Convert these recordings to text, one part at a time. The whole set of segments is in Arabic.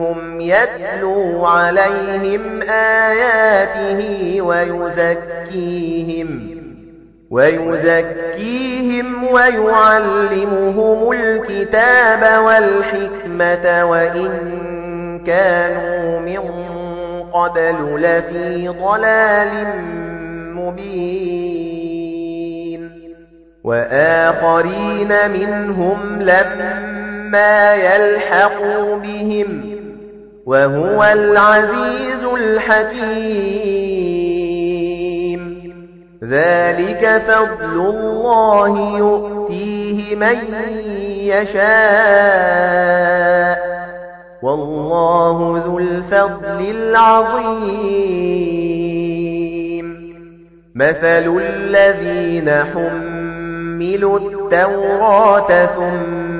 منهم يتلو عليهم آياته ويزكيهم ويزكيهم ويعلمهم الكتاب والحكمة وإن كانوا من قبل لفي ضلال مبين. وآخرين منهم لما يلحقوا بهم وهو العزيز الحكيم. ذلك فضل الله يؤتيه من يشاء. والله ذو الفضل العظيم. مثل الذين حملوا التوراة ثم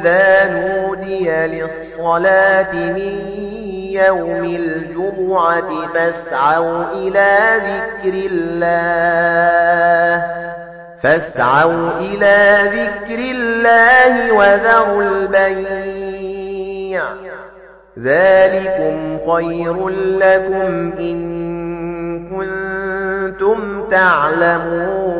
إِذَا نُودِيَ لِلصَّلَاةِ مِن يوم الجمعة فاسعوا إلى ذكر الله. فاسعوا إلى ذكر الله وذروا البيع. ذلكم خير لكم إن كنتم تعلمون.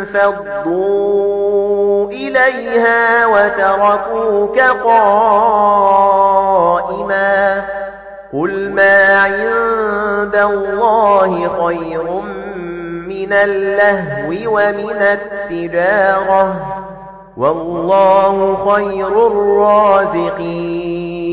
انفَضُّوا إِلَيْهَا وَتَرَكُوكَ قَائِمًا قُلْ مَا عِندَ اللَّهِ خَيْرٌ مِنَ اللَّهْوِ وَمِنَ التِّجَارَةِ وَاللَّهُ خَيْرُ الرَّازِقِينَ